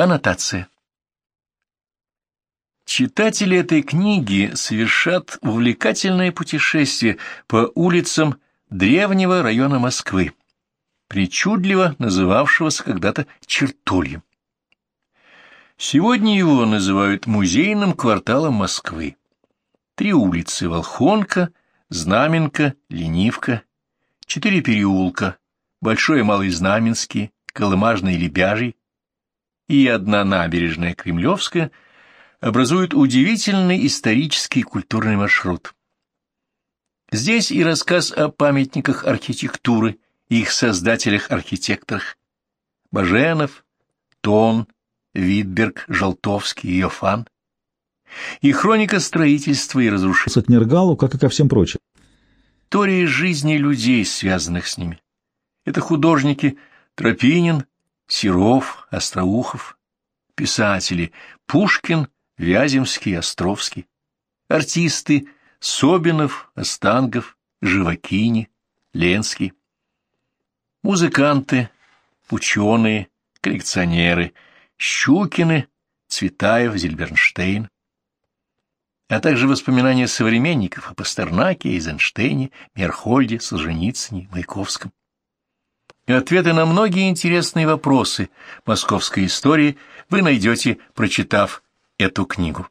Аннотация. Читатели этой книги совершат увлекательное путешествие по улицам древнего района Москвы, причудливо называвшегося когда-то Чертульем. Сегодня его называют музейным кварталом Москвы. Три улицы – Волхонка, Знаменка, Ленивка, четыре переулка – Большой и Малый Знаменский, Колымажный и Лебяжий, и одна набережная Кремлевская – образуют удивительный исторический и культурный маршрут. Здесь и рассказ о памятниках архитектуры и их создателях-архитекторах Баженов, Тон, Витберг, Желтовский Йофан, и хроника строительства и разрушения. К Нергалу, как и ко всем прочим. История жизни людей, связанных с ними. Это художники Тропинин, Серов, Остроухов, писатели Пушкин, Вяземский, Островский, артисты Собинов, Остангов, Живакини, Ленский, музыканты, ученые, коллекционеры, Щукины, Цветаев, Зильбернштейн, а также воспоминания современников о Пастернаке, Эйзенштейне, Мерхольде, Солженицыне, Маяковском. И ответы на многие интересные вопросы московской истории вы найдете, прочитав эту книгу.